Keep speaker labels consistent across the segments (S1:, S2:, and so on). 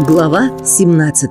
S1: Глава 17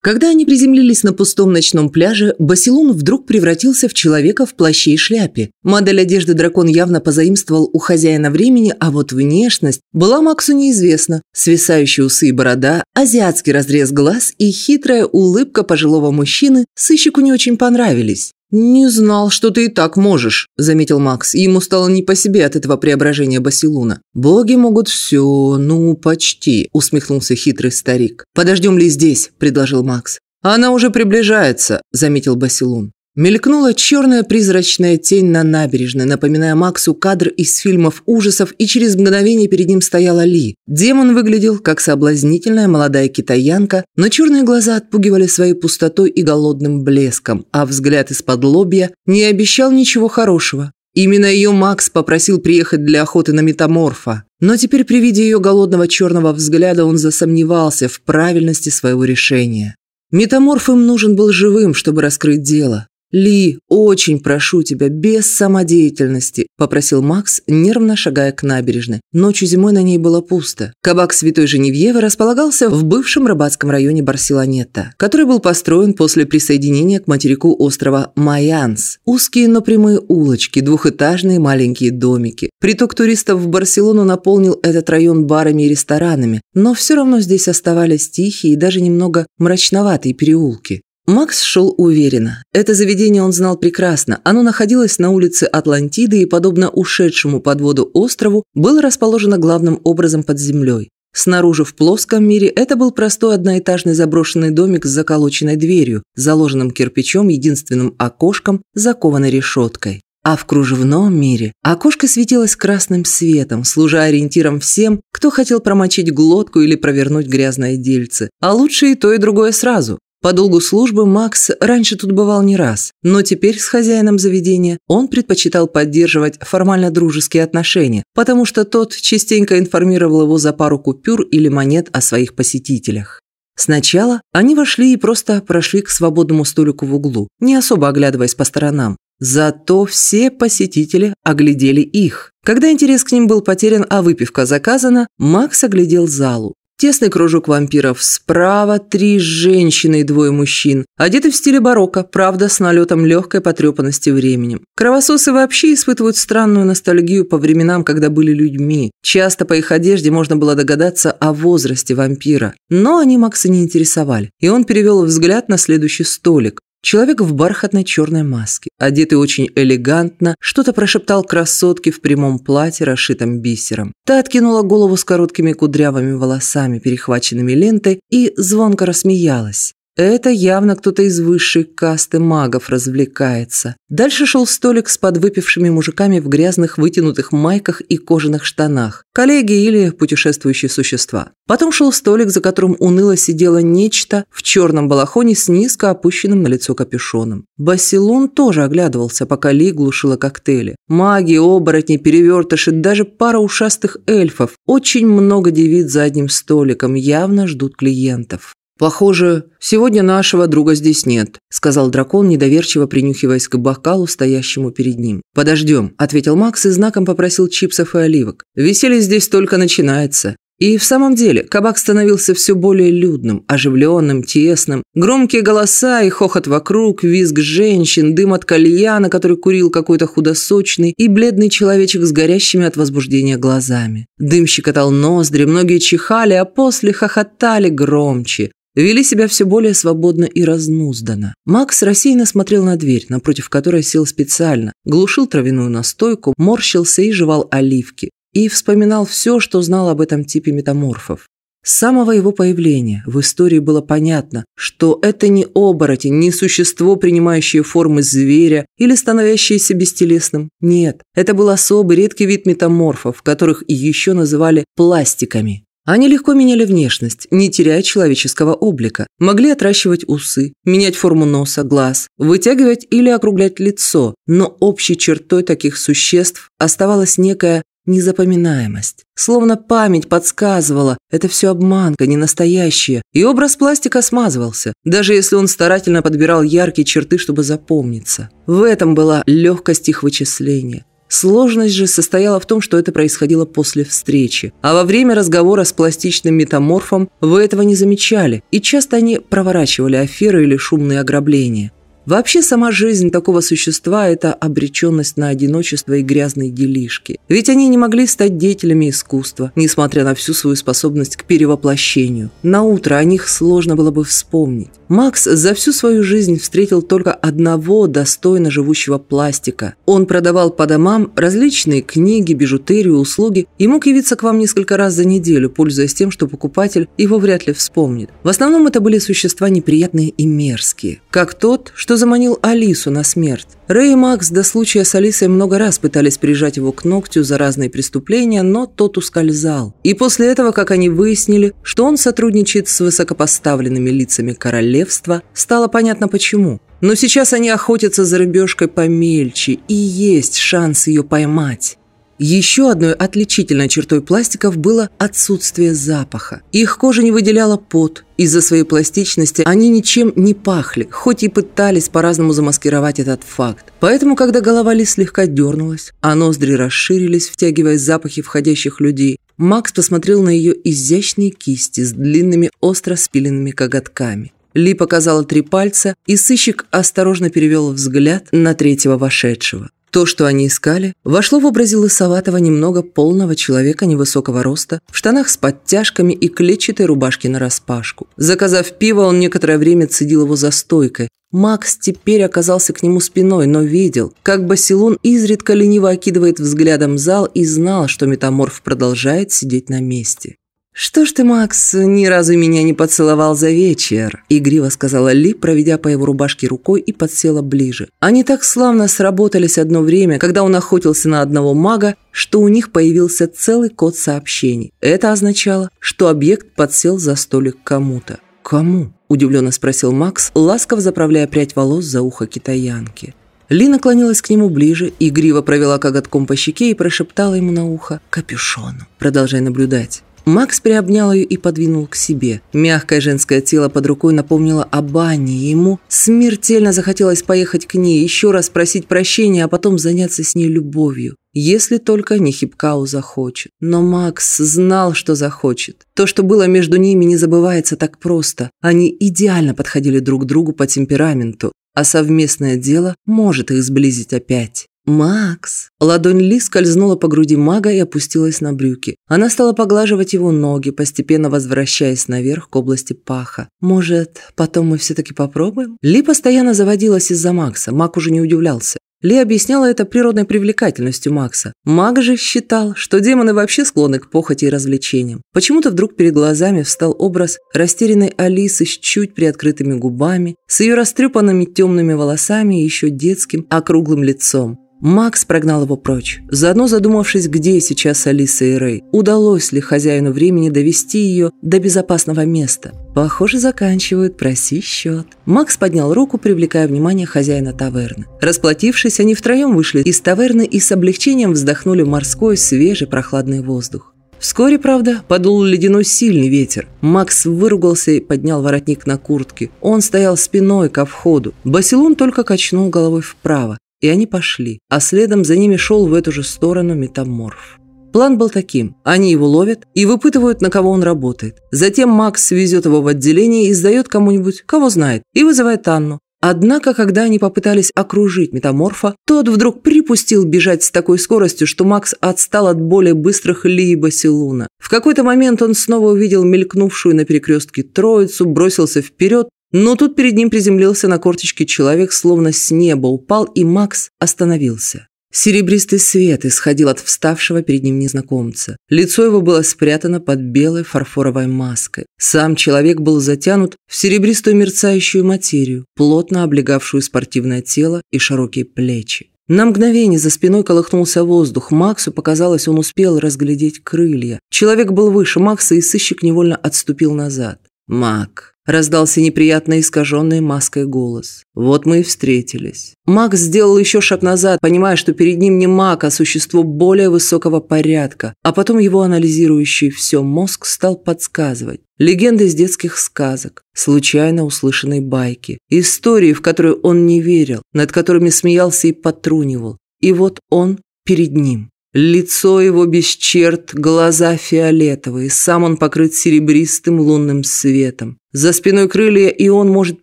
S1: Когда они приземлились на пустом ночном пляже, Басилун вдруг превратился в человека в плаще и шляпе. Модель одежды дракон явно позаимствовал у хозяина времени, а вот внешность была Максу неизвестна. Свисающие усы и борода, азиатский разрез глаз и хитрая улыбка пожилого мужчины сыщику не очень понравились. «Не знал, что ты и так можешь», – заметил Макс. Ему стало не по себе от этого преображения Басилуна. «Боги могут все, ну, почти», – усмехнулся хитрый старик. «Подождем ли здесь?» – предложил Макс. «Она уже приближается», – заметил Басилун. Мелькнула черная призрачная тень на набережной, напоминая Максу кадр из фильмов ужасов, и через мгновение перед ним стояла Ли. Демон выглядел как соблазнительная молодая китаянка, но черные глаза отпугивали своей пустотой и голодным блеском, а взгляд из-под лобья не обещал ничего хорошего. Именно ее Макс попросил приехать для охоты на метаморфа. Но теперь при виде ее голодного черного взгляда он засомневался в правильности своего решения. Метаморф им нужен был живым, чтобы раскрыть дело. «Ли, очень прошу тебя, без самодеятельности», – попросил Макс, нервно шагая к набережной. Ночью зимой на ней было пусто. Кабак Святой Женевьевы располагался в бывшем рыбацком районе Барселонета, который был построен после присоединения к материку острова Майанс. Узкие, но прямые улочки, двухэтажные маленькие домики. Приток туристов в Барселону наполнил этот район барами и ресторанами, но все равно здесь оставались тихие и даже немного мрачноватые переулки. Макс шел уверенно. Это заведение он знал прекрасно. Оно находилось на улице Атлантиды и, подобно ушедшему под воду острову, было расположено главным образом под землей. Снаружи в плоском мире это был простой одноэтажный заброшенный домик с заколоченной дверью, заложенным кирпичом, единственным окошком, закованной решеткой. А в кружевном мире окошко светилось красным светом, служа ориентиром всем, кто хотел промочить глотку или провернуть грязное дельце. А лучше и то, и другое сразу. По долгу службы Макс раньше тут бывал не раз, но теперь с хозяином заведения он предпочитал поддерживать формально дружеские отношения, потому что тот частенько информировал его за пару купюр или монет о своих посетителях. Сначала они вошли и просто прошли к свободному столику в углу, не особо оглядываясь по сторонам. Зато все посетители оглядели их. Когда интерес к ним был потерян, а выпивка заказана, Макс оглядел залу. Тесный кружок вампиров справа, три женщины и двое мужчин. Одеты в стиле барокко, правда, с налетом легкой потрепанности временем. Кровососы вообще испытывают странную ностальгию по временам, когда были людьми. Часто по их одежде можно было догадаться о возрасте вампира. Но они Макса не интересовали, и он перевел взгляд на следующий столик. Человек в бархатной черной маске, одетый очень элегантно, что-то прошептал красотке в прямом платье, расшитом бисером. Та откинула голову с короткими кудрявыми волосами, перехваченными лентой, и звонко рассмеялась. Это явно кто-то из высшей касты магов развлекается. Дальше шел столик с подвыпившими мужиками в грязных вытянутых майках и кожаных штанах. Коллеги или путешествующие существа. Потом шел столик, за которым уныло сидело нечто в черном балахоне с низко опущенным на лицо капюшоном. Басилон тоже оглядывался, пока Ли глушила коктейли. Маги, оборотни, перевертыши, даже пара ушастых эльфов. Очень много девиц за одним столиком явно ждут клиентов. «Похоже, сегодня нашего друга здесь нет», – сказал дракон, недоверчиво принюхиваясь к бокалу, стоящему перед ним. «Подождем», – ответил Макс и знаком попросил чипсов и оливок. «Веселье здесь только начинается». И в самом деле кабак становился все более людным, оживленным, тесным. Громкие голоса и хохот вокруг, визг женщин, дым от кальяна, который курил какой-то худосочный, и бледный человечек с горящими от возбуждения глазами. Дым щекотал ноздри, многие чихали, а после хохотали громче вели себя все более свободно и разнузданно. Макс рассеянно смотрел на дверь, напротив которой сел специально, глушил травяную настойку, морщился и жевал оливки. И вспоминал все, что знал об этом типе метаморфов. С самого его появления в истории было понятно, что это не оборотень, не существо, принимающее формы зверя или становящееся бестелесным. Нет, это был особый редкий вид метаморфов, которых еще называли пластиками. Они легко меняли внешность, не теряя человеческого облика. Могли отращивать усы, менять форму носа, глаз, вытягивать или округлять лицо. Но общей чертой таких существ оставалась некая незапоминаемость. Словно память подсказывала, это все обманка, не настоящая. И образ пластика смазывался, даже если он старательно подбирал яркие черты, чтобы запомниться. В этом была легкость их вычисления. Сложность же состояла в том, что это происходило после встречи. А во время разговора с пластичным метаморфом вы этого не замечали, и часто они проворачивали аферы или шумные ограбления. Вообще сама жизнь такого существа – это обреченность на одиночество и грязные делишки. Ведь они не могли стать деятелями искусства, несмотря на всю свою способность к перевоплощению. На утро о них сложно было бы вспомнить. Макс за всю свою жизнь встретил только одного достойно живущего пластика. Он продавал по домам различные книги, бижутерию, услуги и мог явиться к вам несколько раз за неделю, пользуясь тем, что покупатель его вряд ли вспомнит. В основном это были существа неприятные и мерзкие, как тот, что заманил Алису на смерть. Рэй и Макс до случая с Алисой много раз пытались прижать его к ногтю за разные преступления, но тот ускользал. И после этого, как они выяснили, что он сотрудничает с высокопоставленными лицами королевства, стало понятно почему. Но сейчас они охотятся за рыбешкой помельче, и есть шанс ее поймать. Еще одной отличительной чертой пластиков было отсутствие запаха. Их кожа не выделяла пот. Из-за своей пластичности они ничем не пахли, хоть и пытались по-разному замаскировать этот факт. Поэтому, когда голова Ли слегка дернулась, а ноздри расширились, втягивая запахи входящих людей, Макс посмотрел на ее изящные кисти с длинными остро спиленными коготками. Ли показала три пальца, и сыщик осторожно перевел взгляд на третьего вошедшего. То, что они искали, вошло в образе лысоватого, немного полного человека невысокого роста, в штанах с подтяжками и клетчатой рубашке нараспашку. Заказав пиво, он некоторое время цедил его за стойкой. Макс теперь оказался к нему спиной, но видел, как Басилон изредка лениво окидывает взглядом зал и знал, что метаморф продолжает сидеть на месте. «Что ж ты, Макс, ни разу меня не поцеловал за вечер?» – игриво сказала Ли, проведя по его рубашке рукой и подсела ближе. Они так славно сработались одно время, когда он охотился на одного мага, что у них появился целый код сообщений. Это означало, что объект подсел за столик кому-то. «Кому?» – удивленно спросил Макс, ласково заправляя прядь волос за ухо китаянки. Ли наклонилась к нему ближе, игриво провела коготком по щеке и прошептала ему на ухо «Капюшону». «Продолжай наблюдать». Макс приобнял ее и подвинул к себе. Мягкое женское тело под рукой напомнило о бане, ему смертельно захотелось поехать к ней, еще раз просить прощения, а потом заняться с ней любовью. Если только не Хипкау захочет. Но Макс знал, что захочет. То, что было между ними, не забывается так просто. Они идеально подходили друг другу по темпераменту, а совместное дело может их сблизить опять. «Макс!» Ладонь Ли скользнула по груди мага и опустилась на брюки. Она стала поглаживать его ноги, постепенно возвращаясь наверх к области паха. «Может, потом мы все-таки попробуем?» Ли постоянно заводилась из-за Макса. Маг уже не удивлялся. Ли объясняла это природной привлекательностью Макса. Маг же считал, что демоны вообще склонны к похоти и развлечениям. Почему-то вдруг перед глазами встал образ растерянной Алисы с чуть приоткрытыми губами, с ее растрепанными темными волосами и еще детским округлым лицом. Макс прогнал его прочь, заодно задумавшись, где сейчас Алиса и Рэй. Удалось ли хозяину времени довести ее до безопасного места? Похоже, заканчивают, проси счет. Макс поднял руку, привлекая внимание хозяина таверны. Расплатившись, они втроем вышли из таверны и с облегчением вздохнули в морской, свежий, прохладный воздух. Вскоре, правда, подул ледяной сильный ветер. Макс выругался и поднял воротник на куртке. Он стоял спиной ко входу. Басилун только качнул головой вправо. И они пошли, а следом за ними шел в эту же сторону метаморф. План был таким. Они его ловят и выпытывают, на кого он работает. Затем Макс везет его в отделение и сдает кому-нибудь, кого знает, и вызывает Анну. Однако, когда они попытались окружить метаморфа, тот вдруг припустил бежать с такой скоростью, что Макс отстал от более быстрых Ли и Басилуна. В какой-то момент он снова увидел мелькнувшую на перекрестке троицу, бросился вперед но тут перед ним приземлился на корточки человек, словно с неба упал, и Макс остановился. Серебристый свет исходил от вставшего перед ним незнакомца. Лицо его было спрятано под белой фарфоровой маской. Сам человек был затянут в серебристую мерцающую материю, плотно облегавшую спортивное тело и широкие плечи. На мгновение за спиной колыхнулся воздух. Максу показалось, он успел разглядеть крылья. Человек был выше Макса, и сыщик невольно отступил назад. «Мак, Раздался неприятно искаженный маской голос. Вот мы и встретились. Макс сделал еще шаг назад, понимая, что перед ним не маг, а существо более высокого порядка. А потом его анализирующий все мозг стал подсказывать. Легенды из детских сказок, случайно услышанные байки, истории, в которые он не верил, над которыми смеялся и потрунивал. И вот он перед ним. Лицо его без черт, глаза фиолетовые, сам он покрыт серебристым лунным светом. За спиной крылья, и он может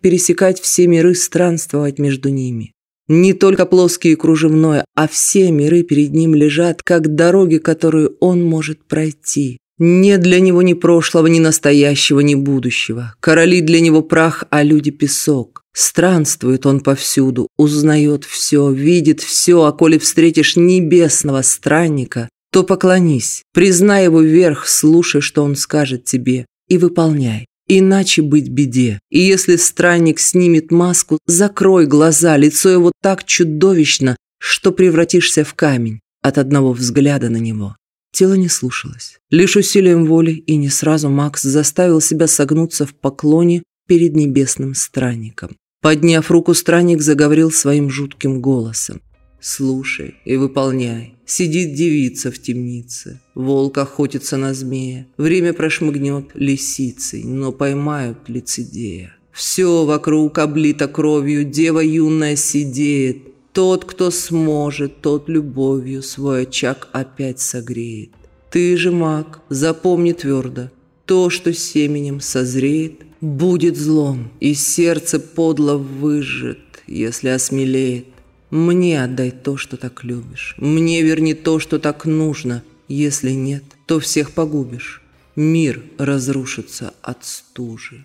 S1: пересекать все миры, странствовать между ними. Не только плоские и кружевное, а все миры перед ним лежат, как дороги, которую он может пройти. Нет для него ни прошлого, ни настоящего, ни будущего. Короли для него прах, а люди песок. Странствует он повсюду, узнает все, видит все, а коли встретишь небесного странника, то поклонись, признай его верх, слушай, что он скажет тебе, и выполняй. Иначе быть беде. И если странник снимет маску, закрой глаза, лицо его так чудовищно, что превратишься в камень от одного взгляда на него. Тело не слушалось. Лишь усилием воли и не сразу Макс заставил себя согнуться в поклоне перед небесным странником. Подняв руку, странник заговорил своим жутким голосом. «Слушай и выполняй. Сидит девица в темнице. Волк охотится на змея. Время прошмыгнет лисицей, но поймают лицедея. Все вокруг облито кровью, дева юная сидеет. Тот, кто сможет, тот любовью свой очаг опять согреет. Ты же, маг, запомни твердо, то, что семенем созреет, будет злом, и сердце подло выжжет, если осмелеет. Мне отдай то, что так любишь, мне верни то, что так нужно, если нет, то всех погубишь. Мир разрушится от стужи.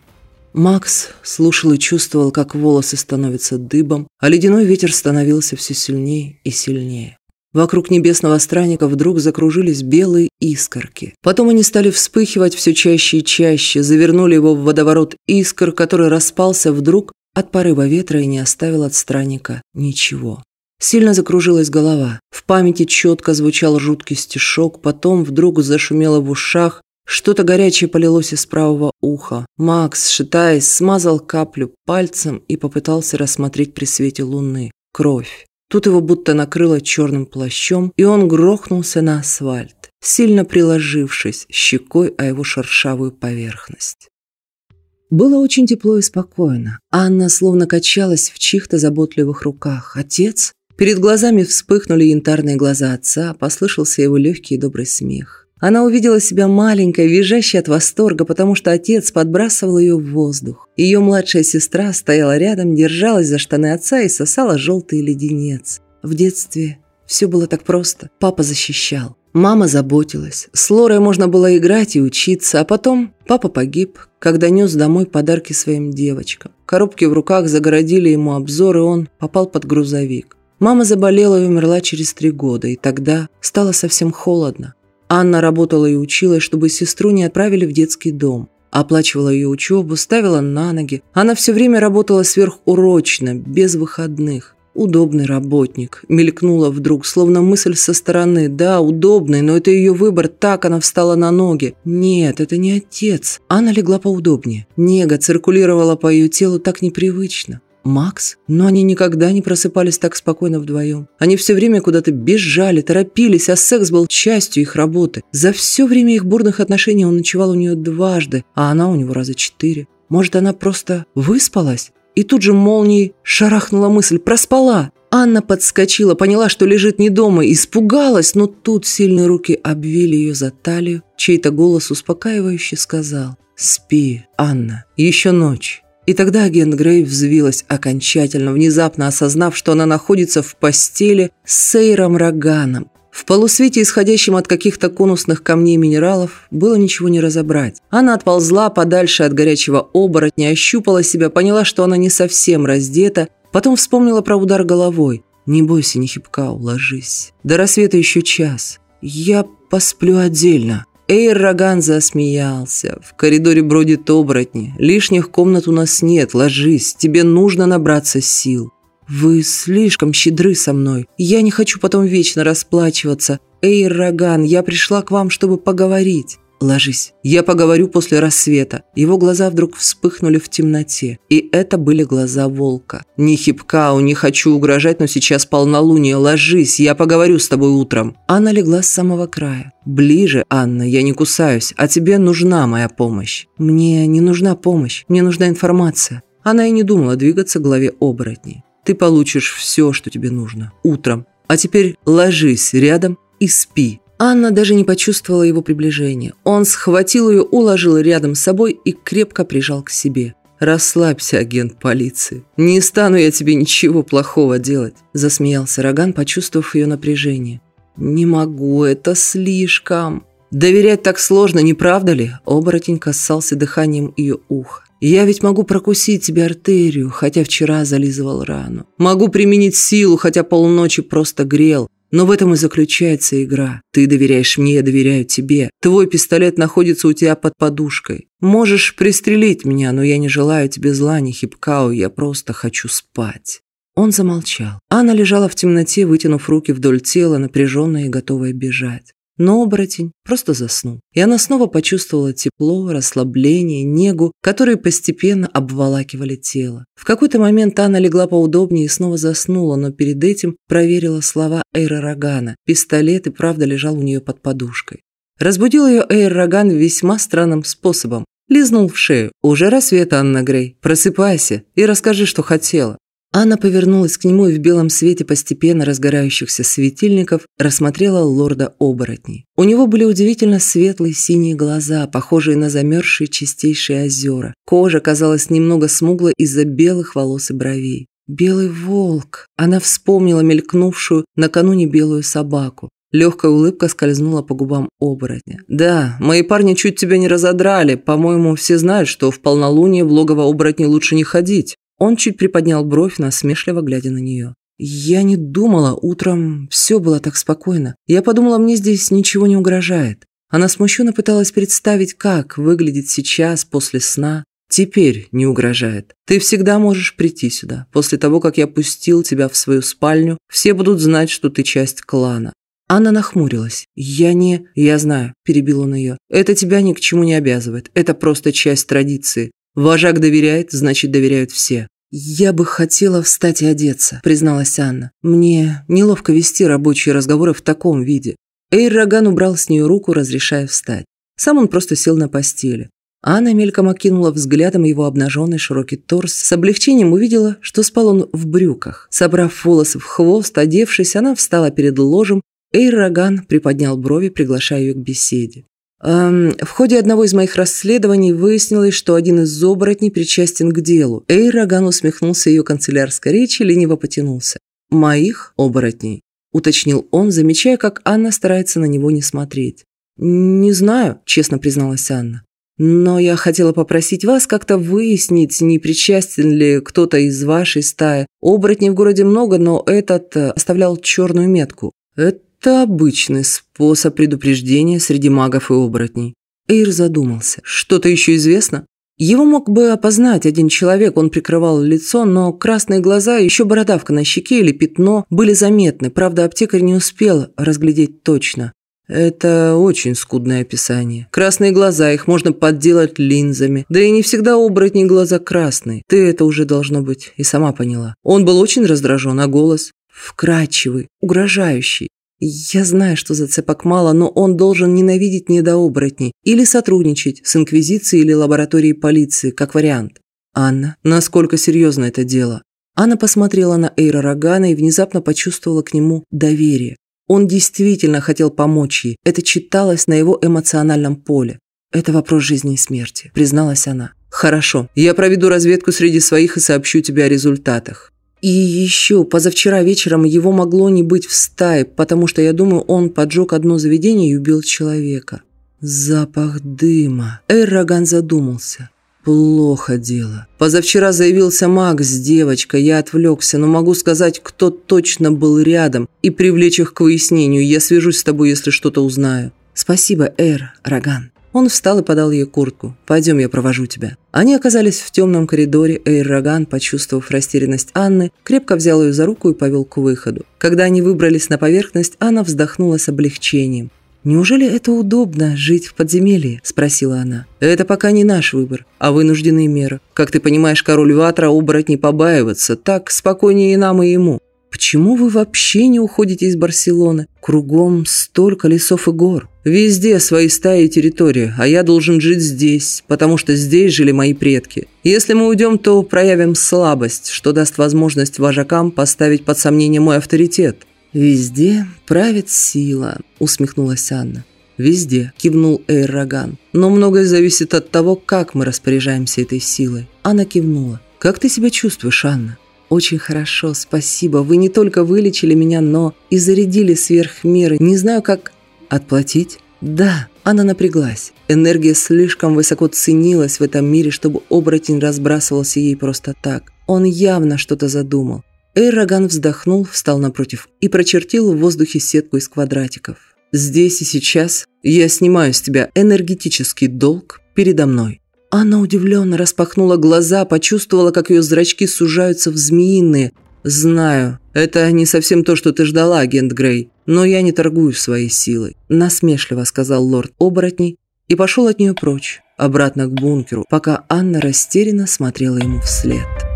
S1: Макс слушал и чувствовал, как волосы становятся дыбом, а ледяной ветер становился все сильнее и сильнее. Вокруг небесного странника вдруг закружились белые искорки. Потом они стали вспыхивать все чаще и чаще, завернули его в водоворот искр, который распался вдруг от порыва ветра и не оставил от странника ничего. Сильно закружилась голова. В памяти четко звучал жуткий стишок, потом вдруг зашумело в ушах, что-то горячее полилось из правого уха. Макс, шатаясь, смазал каплю пальцем и попытался рассмотреть при свете луны. Кровь. Тут его будто накрыло черным плащом, и он грохнулся на асфальт, сильно приложившись щекой о его шершавую поверхность. Было очень тепло и спокойно. Анна словно качалась в чьих-то заботливых руках. Отец? Перед глазами вспыхнули янтарные глаза отца, послышался его легкий и добрый смех. Она увидела себя маленькой, визжащей от восторга, потому что отец подбрасывал ее в воздух. Ее младшая сестра стояла рядом, держалась за штаны отца и сосала желтый леденец. В детстве все было так просто. Папа защищал. Мама заботилась. С Лорой можно было играть и учиться, а потом папа погиб, когда нес домой подарки своим девочкам. Коробки в руках загородили ему обзор, и он попал под грузовик. Мама заболела и умерла через три года, и тогда стало совсем холодно. Анна работала и училась, чтобы сестру не отправили в детский дом. Оплачивала ее учебу, ставила на ноги. Она все время работала сверхурочно, без выходных. Удобный работник. Мелькнула вдруг, словно мысль со стороны. Да, удобный, но это ее выбор. Так она встала на ноги. Нет, это не отец. Анна легла поудобнее. Нега циркулировала по ее телу так непривычно. Макс? Но они никогда не просыпались так спокойно вдвоем. Они все время куда-то бежали, торопились, а секс был частью их работы. За все время их бурных отношений он ночевал у нее дважды, а она у него раза четыре. Может, она просто выспалась? И тут же молнией шарахнула мысль «проспала». Анна подскочила, поняла, что лежит не дома, испугалась, но тут сильные руки обвили ее за талию. Чей-то голос успокаивающе сказал «Спи, Анна, еще ночь». И тогда агент Грей взвилась окончательно, внезапно осознав, что она находится в постели с Сейром Роганом. В полусвете, исходящем от каких-то конусных камней минералов, было ничего не разобрать. Она отползла подальше от горячего оборотня, ощупала себя, поняла, что она не совсем раздета, потом вспомнила про удар головой. «Не бойся, не хипка, ложись. До рассвета еще час. Я посплю отдельно». Эйр Роган засмеялся. «В коридоре бродит оборотни. Лишних комнат у нас нет. Ложись. Тебе нужно набраться сил». «Вы слишком щедры со мной. Я не хочу потом вечно расплачиваться. Эйр Роган, я пришла к вам, чтобы поговорить». «Ложись, я поговорю после рассвета». Его глаза вдруг вспыхнули в темноте. И это были глаза волка. «Не хипкау, не хочу угрожать, но сейчас полнолуние. Ложись, я поговорю с тобой утром». Анна легла с самого края. «Ближе, Анна, я не кусаюсь, а тебе нужна моя помощь». «Мне не нужна помощь, мне нужна информация». Она и не думала двигаться к главе оборотней. «Ты получишь все, что тебе нужно. Утром. А теперь ложись рядом и спи». Анна даже не почувствовала его приближения. Он схватил ее, уложил рядом с собой и крепко прижал к себе. «Расслабься, агент полиции. Не стану я тебе ничего плохого делать», – засмеялся Роган, почувствовав ее напряжение. «Не могу, это слишком». «Доверять так сложно, не правда ли?» Оборотень касался дыханием ее уха. «Я ведь могу прокусить тебе артерию, хотя вчера зализывал рану. Могу применить силу, хотя полночи просто грел. Но в этом и заключается игра. Ты доверяешь мне, я доверяю тебе. Твой пистолет находится у тебя под подушкой. Можешь пристрелить меня, но я не желаю тебе зла, ни хипкау, я просто хочу спать». Он замолчал. Анна лежала в темноте, вытянув руки вдоль тела, напряженная и готовая бежать. Но оборотень просто заснул. И она снова почувствовала тепло, расслабление, негу, которые постепенно обволакивали тело. В какой-то момент Анна легла поудобнее и снова заснула, но перед этим проверила слова Эйра Рогана. Пистолет и правда лежал у нее под подушкой. Разбудил ее Эйр Роган весьма странным способом. Лизнул в шею. «Уже рассвет, Анна Грей. Просыпайся и расскажи, что хотела». Анна повернулась к нему и в белом свете постепенно разгорающихся светильников рассмотрела лорда оборотней. У него были удивительно светлые синие глаза, похожие на замерзшие чистейшие озера. Кожа казалась немного смуглой из-за белых волос и бровей. «Белый волк!» Она вспомнила мелькнувшую накануне белую собаку. Легкая улыбка скользнула по губам оборотня. «Да, мои парни чуть тебя не разодрали. По-моему, все знают, что в полнолуние в логово оборотней лучше не ходить. Он чуть приподнял бровь, насмешливо глядя на нее. «Я не думала, утром все было так спокойно. Я подумала, мне здесь ничего не угрожает». Она смущенно пыталась представить, как выглядит сейчас, после сна. «Теперь не угрожает. Ты всегда можешь прийти сюда. После того, как я пустил тебя в свою спальню, все будут знать, что ты часть клана». Анна нахмурилась. «Я не...» «Я знаю», – перебил он ее. «Это тебя ни к чему не обязывает. Это просто часть традиции. Вожак доверяет, значит, доверяют все. «Я бы хотела встать и одеться», – призналась Анна. «Мне неловко вести рабочие разговоры в таком виде». Эйр Роган убрал с нее руку, разрешая встать. Сам он просто сел на постели. Анна мельком окинула взглядом его обнаженный широкий торс. С облегчением увидела, что спал он в брюках. Собрав волосы в хвост, одевшись, она встала перед ложем. Эйр Роган приподнял брови, приглашая ее к беседе. Эм, в ходе одного из моих расследований выяснилось, что один из оборотней причастен к делу. Эй, Роган усмехнулся ее канцелярской речи, лениво потянулся. «Моих оборотней», – уточнил он, замечая, как Анна старается на него не смотреть. «Не знаю», – честно призналась Анна. «Но я хотела попросить вас как-то выяснить, не причастен ли кто-то из вашей стаи. Оборотней в городе много, но этот э, оставлял черную метку. Это это обычный способ предупреждения среди магов и оборотней. Эйр задумался. Что-то еще известно? Его мог бы опознать один человек, он прикрывал лицо, но красные глаза, еще бородавка на щеке или пятно были заметны. Правда, аптекарь не успел разглядеть точно. Это очень скудное описание. Красные глаза, их можно подделать линзами. Да и не всегда оборотни глаза красные. Ты это уже должно быть и сама поняла. Он был очень раздражен, а голос вкрадчивый, угрожающий. Я знаю, что зацепок мало, но он должен ненавидеть недооборотней или сотрудничать с Инквизицией или лабораторией полиции, как вариант. Анна, насколько серьезно это дело? Анна посмотрела на Эйра Рогана и внезапно почувствовала к нему доверие. Он действительно хотел помочь ей. Это читалось на его эмоциональном поле. «Это вопрос жизни и смерти», – призналась она. «Хорошо, я проведу разведку среди своих и сообщу тебе о результатах. И еще позавчера вечером его могло не быть в стае, потому что, я думаю, он поджег одно заведение и убил человека. Запах дыма. Эрроган задумался. Плохо дело. Позавчера заявился Макс с девочкой, я отвлекся, но могу сказать, кто точно был рядом, и привлечь их к выяснению. Я свяжусь с тобой, если что-то узнаю. Спасибо, Эр, Роган. Он встал и подал ей куртку. «Пойдем, я провожу тебя». Они оказались в темном коридоре. Эйр Роган, почувствовав растерянность Анны, крепко взял ее за руку и повел к выходу. Когда они выбрались на поверхность, Анна вздохнула с облегчением. «Неужели это удобно, жить в подземелье?» – спросила она. «Это пока не наш выбор, а вынужденные меры. Как ты понимаешь, король Ватра оборотней побаиваться, так спокойнее и нам, и ему. Почему вы вообще не уходите из Барселоны? Кругом столько лесов и гор. Везде свои стаи и территории, а я должен жить здесь, потому что здесь жили мои предки. Если мы уйдем, то проявим слабость, что даст возможность вожакам поставить под сомнение мой авторитет. «Везде правит сила», – усмехнулась Анна. «Везде», – кивнул Эйраган. «Но многое зависит от того, как мы распоряжаемся этой силой». Анна кивнула. «Как ты себя чувствуешь, Анна?» «Очень хорошо, спасибо. Вы не только вылечили меня, но и зарядили сверх меры. Не знаю, как...» «Отплатить?» «Да». Она напряглась. Энергия слишком высоко ценилась в этом мире, чтобы оборотень разбрасывался ей просто так. Он явно что-то задумал. Эйраган вздохнул, встал напротив и прочертил в воздухе сетку из квадратиков. «Здесь и сейчас я снимаю с тебя энергетический долг передо мной». Она удивленно распахнула глаза, почувствовала, как ее зрачки сужаются в змеиные. «Знаю, это не совсем то, что ты ждала, агент Грей, но я не торгую своей силой», насмешливо сказал лорд оборотней и пошел от нее прочь, обратно к бункеру, пока Анна растерянно смотрела ему вслед.